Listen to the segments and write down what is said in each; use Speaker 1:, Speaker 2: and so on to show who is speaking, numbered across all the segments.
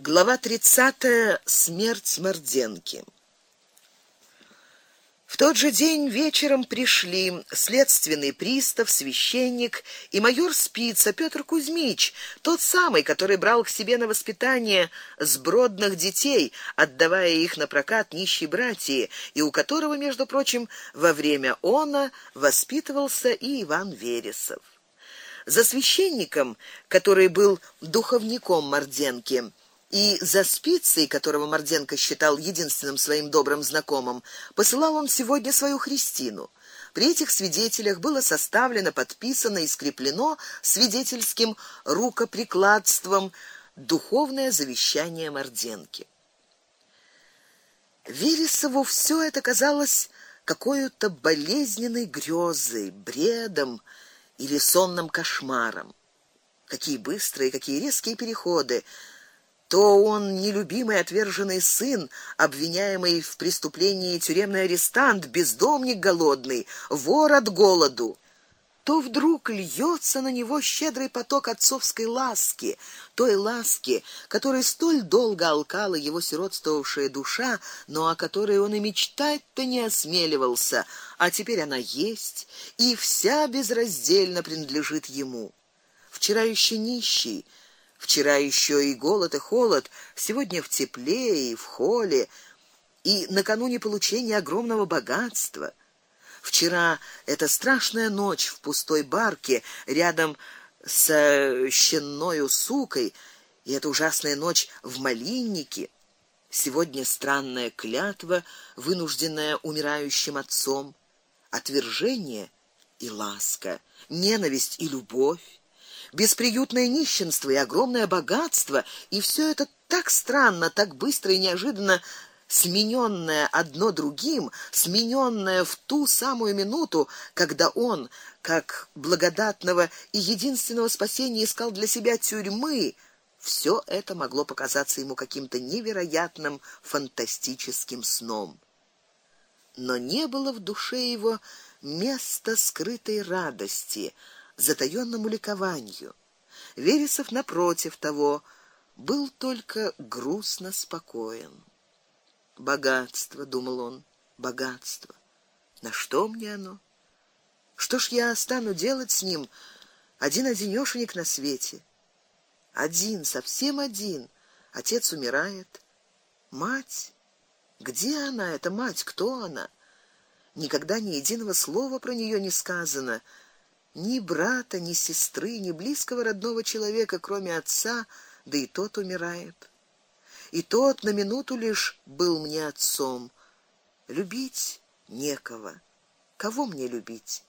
Speaker 1: Глава 30. Смерть Морденки. В тот же день вечером пришли следственный пристав, священник и майор Спица Петр Кузьмич, тот самый, который брал к себе на воспитание сбродных детей, отдавая их на прокат нищей братьи, и у которого, между прочим, во время она воспитывался и Иван Вересов. За священником, который был духовником Морденки, и за спицей, которого Морденко считал единственным своим добрым знакомым, посылал он сегодня свою Христину. При этих свидетелях было составлено, подписано и скреплено свидетельским рукоприкладством духовное завещание Морденки. Вересову все это казалось какой-то болезненной грезой, бредом или сонным кошмаром. Какие быстрые, какие резкие переходы то он нелюбимый отверженный сын, обвиняемый в преступлении тюремный арестант, бездомник голодный, вор от голоду, то вдруг льется на него щедрый поток отцовской ласки, той ласки, которой столь долго алкала его сиротствовавшая душа, но о которой он и мечтать-то не осмеливался, а теперь она есть и вся безраздельно принадлежит ему. Вчера еще нищий, Вчера еще и голод, и холод, сегодня в тепле и в холе, и накануне получения огромного богатства. Вчера эта страшная ночь в пустой барке рядом с щенною сукой, и эта ужасная ночь в малиннике. Сегодня странная клятва, вынужденная умирающим отцом, отвержение и ласка, ненависть и любовь бесприютное нищенство и огромное богатство, и все это так странно, так быстро и неожиданно смененное одно другим, смененное в ту самую минуту, когда он, как благодатного и единственного спасения искал для себя тюрьмы, все это могло показаться ему каким-то невероятным фантастическим сном. Но не было в душе его места скрытой радости, затаённому ликованию. Вересов напротив того был только грустно спокоен. Богатство, думал он, богатство. На что мне оно? Что ж я стану делать с ним один одинёшенек на свете? Один, совсем один. Отец умирает. Мать? Где она, эта мать? Кто она? Никогда ни единого слова про неё не сказано ни брата, ни сестры, ни близкого родного человека, кроме отца, да и тот умирает. И тот на минуту лишь был мне отцом. Любить некого. Кого мне любить?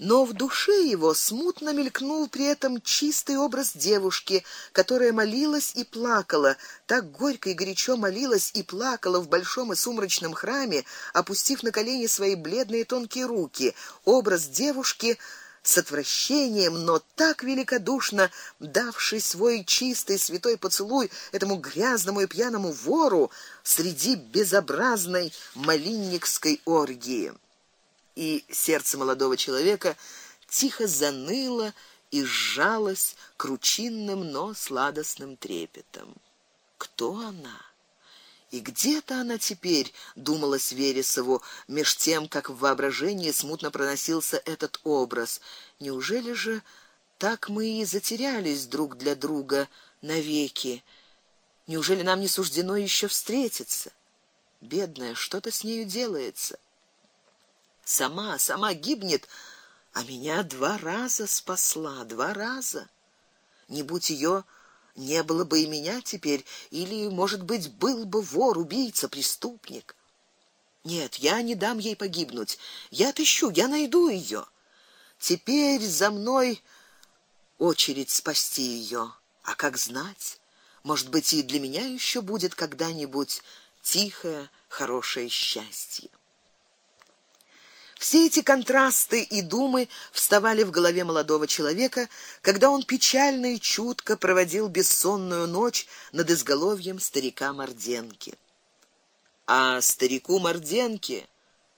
Speaker 1: Но в душе его смутно мелькнул при этом чистый образ девушки, которая молилась и плакала, так горько и горячо молилась и плакала в большом и сумрачном храме, опустив на колени свои бледные тонкие руки. Образ девушки с отвращением, но так великодушно давший свой чистый святой поцелуй этому грязному и пьяному вору среди безобразной малинникской оргии и сердце молодого человека тихо заныло и сжалось кручинным, но сладостным трепетом. Кто она? И где-то она теперь, думалось Вересову, меж тем, как в воображении смутно проносился этот образ. Неужели же так мы и затерялись друг для друга навеки? Неужели нам не суждено еще встретиться? Бедная, что-то с нею делается сама, сама гибнет, а меня два раза спасла, два раза. Не будь ее, не было бы и меня теперь, или, может быть, был бы вор, убийца, преступник. Нет, я не дам ей погибнуть. Я отыщу, я найду ее. Теперь за мной очередь спасти ее. А как знать, может быть, и для меня еще будет когда-нибудь тихое, хорошее счастье. Все эти контрасты и думы вставали в голове молодого человека, когда он печально и чутко проводил бессонную ночь над изголовьем старика Морденки. А старику Морденке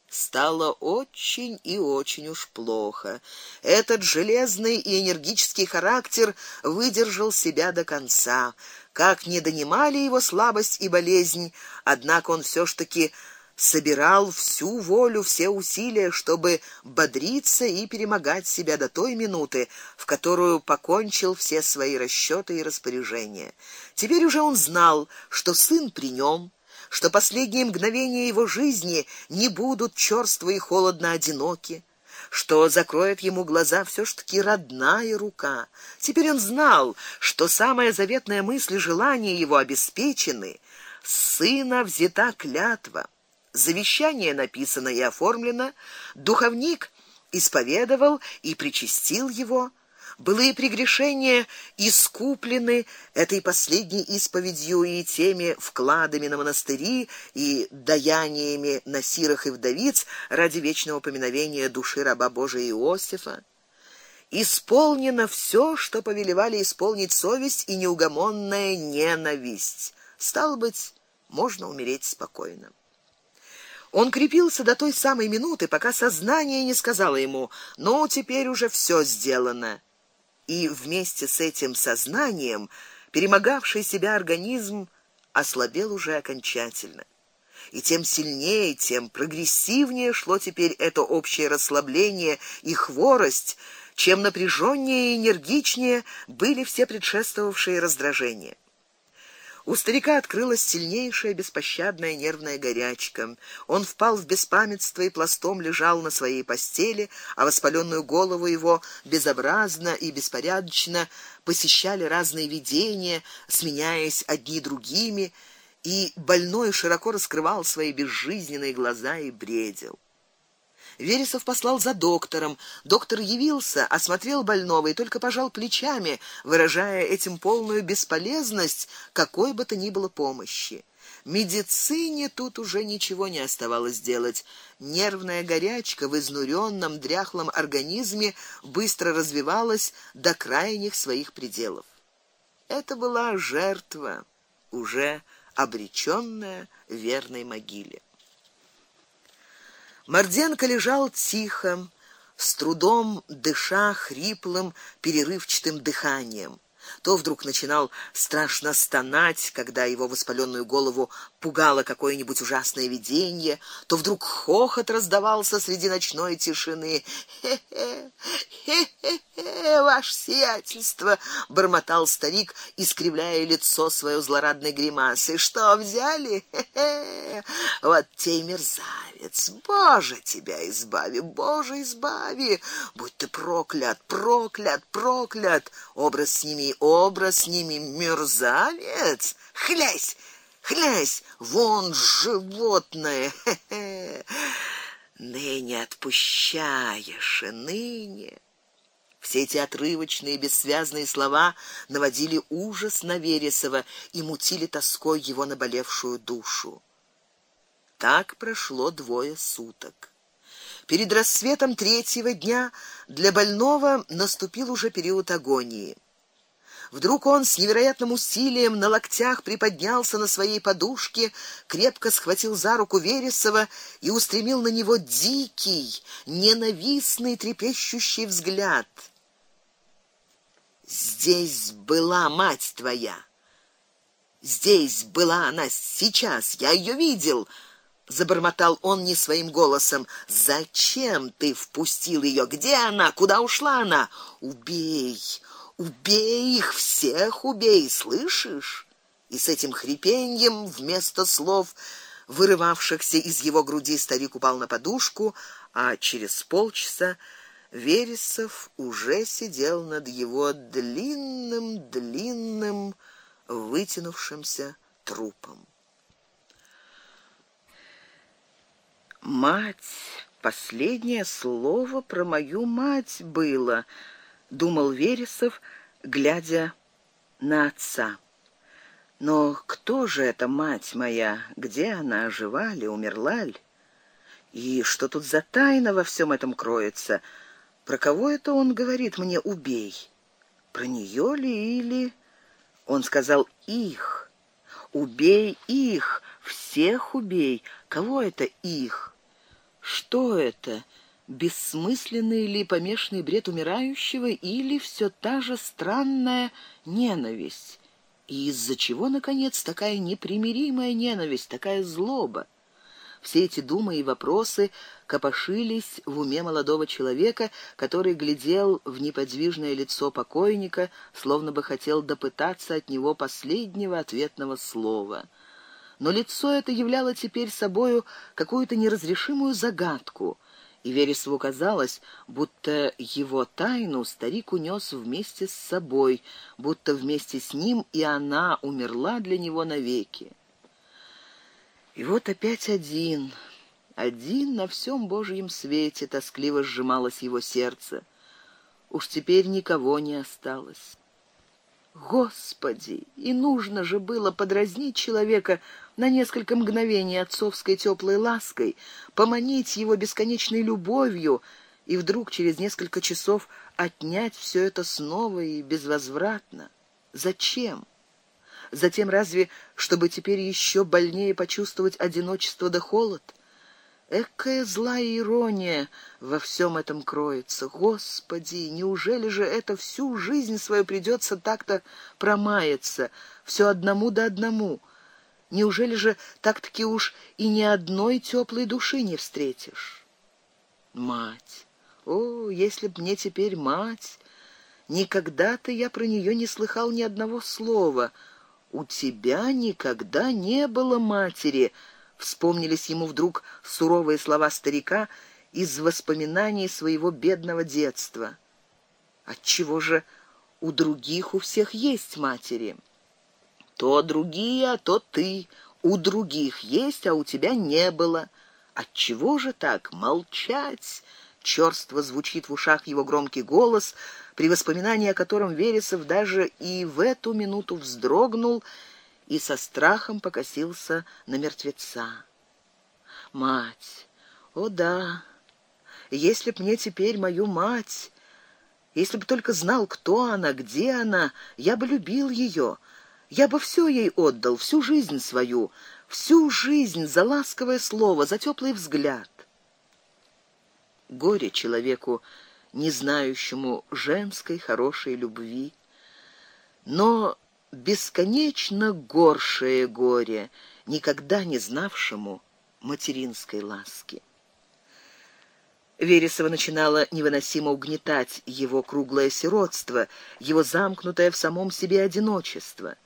Speaker 1: стало очень и очень уж плохо. Этот железный и энергический характер выдержал себя до конца. Как не донимали его слабость и болезнь, однако он все ж таки собирал всю волю, все усилия, чтобы бодриться и перемогать себя до той минуты, в которую покончил все свои расчёты и распоряжения. Теперь уже он знал, что сын при нем, что последние мгновения его жизни не будут чёрство и холодно одиноки, что закроет ему глаза все ж таки родная рука. Теперь он знал, что самая заветная мысль и желание его обеспечены. Сына взята клятва. Завещание написано и оформлено, духовник исповедовал и причастил его. Былые прегрешения искуплены этой последней исповедью и теми вкладами на монастыри и даяниями на сирых и вдовиц ради вечного поминовения души раба Божия Иосифа. Исполнено все, что повелевали исполнить совесть и неугомонная ненависть. Стал быть, можно умереть спокойно. Он крепился до той самой минуты, пока сознание не сказало ему: "Ну, теперь уже все сделано" и вместе с этим сознанием перемогавший себя организм ослабел уже окончательно. И тем сильнее, тем прогрессивнее шло теперь это общее расслабление и хворость, чем напряжённее и энергичнее были все предшествовавшие раздражения. У старика открылась сильнейшая беспощадная нервная горячка. Он впал в беспамятство и пластом лежал на своей постели, а воспалённую голову его безобразно и беспорядочно посещали разные видения, сменяясь одни другими, и больной широко раскрывал свои безжизненные глаза и бредил. Вересов послал за доктором. Доктор явился, осмотрел больного и только пожал плечами, выражая этим полную бесполезность какой бы то ни было помощи. Медицине тут уже ничего не оставалось делать. Нервная горячка в изнуренном дряхлом организме быстро развивалась до крайних своих пределов. Это была жертва, уже обречённая верной могиле. Морденко лежал тихо, с трудом дыша хриплым, перерывчатым дыханием. То вдруг начинал страшно стонать, когда его воспалённую голову пугало какое-нибудь ужасное видение, то вдруг хохот раздавался среди ночной тишины. Хе-хе. Хе-хе, ваше сиятельство, бормотал старик, искривляя лицо своё злорадной гримасой. Что взяли? Хе-хе. Вот те мерзавец. Боже, тебя избави, Боже, избави. Будь ты проклят, проклят, проклят. Образ с ними образ с ними мерзавец. Хлясь, хлясь, вон животное. Ныне отпущаешь, ныне. Все эти отрывочные бессвязные слова наводили ужас на Вересова и мутили тоской его наболевшую душу. Так прошло двое суток. Перед рассветом третьего дня для больного наступил уже период агонии. Вдруг он с невероятным усилием на локтях приподнялся на своей подушке, крепко схватил за руку Вересова и устремил на него дикий, ненавистный, трепещущий взгляд. Здесь была мать твоя. Здесь была она сейчас, я ее видел забормотал он не своим голосом. Зачем ты впустил ее? Где она? Куда ушла она? Убей! Убей их всех, убей, слышишь? И с этим хрипеньем вместо слов, вырывавшихся из его груди, старик упал на подушку, а через полчаса Вересов уже сидел над его длинным, длинным, вытянувшимся трупом. Мать, последнее слово про мою мать было думал Вересов, глядя на отца. Но кто же эта мать моя? Где она, жива ли, умерла ли? И что тут за тайна во всем этом кроется? Про кого это он говорит мне убей? Про нее ли или Он сказал их. Убей их, всех убей. Кого это их? Что это? Бессмысленный ли помешанный бред умирающего или все та же странная ненависть? И из-за чего наконец такая непримиримая ненависть, такая злоба? Все эти думы и вопросы копошились в уме молодого человека, который глядел в неподвижное лицо покойника, словно бы хотел допытаться от него последнего ответного слова. Но лицо это являло теперь собою какую-то неразрешимую загадку, и Вересову казалось, будто его тайну старик унес вместе с собой, будто вместе с ним и она умерла для него навеки. И вот опять один, один на всем Божьем свете тоскливо сжималось его сердце. Уж теперь никого не осталось. Господи, и нужно же было подразнить человека на несколько мгновений отцовской теплой лаской, поманить его бесконечной любовью и вдруг через несколько часов отнять все это снова и безвозвратно. Зачем? Затем разве, чтобы теперь еще больнее почувствовать одиночество да холод? Экая злая ирония во всем этом кроется. Господи, неужели же это всю жизнь свою придется так-то промаяться, все одному да одному? Неужели же так-таки уж и ни одной теплой души не встретишь? Мать, о, если б мне теперь мать! Никогда-то я про нее не слыхал ни одного слова — у тебя никогда не было матери, вспомнились ему вдруг суровые слова старика из воспоминаний своего бедного детства. Отчего же у других у всех есть матери? То другие, а то ты. У других есть, а у тебя не было. Отчего же так молчать? Чёрство звучит в ушах его громкий голос, при воспоминании о котором Вересов даже и в эту минуту вздрогнул и со страхом покосился на мертвеца. Мать, о да, если б мне теперь мою мать, если бы только знал, кто она, где она, я бы любил ее, я бы все ей отдал, всю жизнь свою, всю жизнь за ласковое слово, за теплый взгляд. Горе человеку, не знающему женской хорошей любви. Но бесконечно горшее горе, никогда не знавшему материнской ласки. Вересова начинала невыносимо угнетать его круглое сиротство, его замкнутое в самом себе одиночество.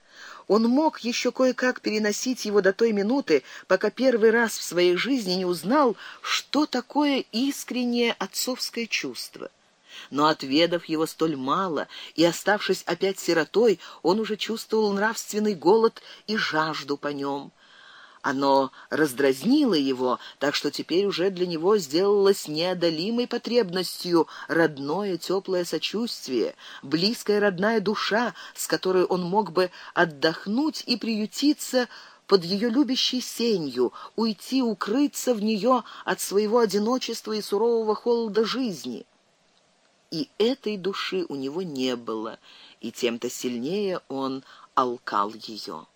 Speaker 1: Он мог еще кое-как переносить его до той минуты, пока первый раз в своей жизни не узнал, что такое искреннее отцовское чувство. Но отведав его столь мало и оставшись опять сиротой, он уже чувствовал нравственный голод и жажду по нем. Оно раздразнило его, так что теперь уже для него сделалось неодолимой потребностью родное теплое сочувствие, близкая родная душа, с которой он мог бы отдохнуть и приютиться под ее любящей сенью, уйти, укрыться в нее от своего одиночества и сурового холода жизни. И этой души у него не было, и тем-то сильнее он алкал ее.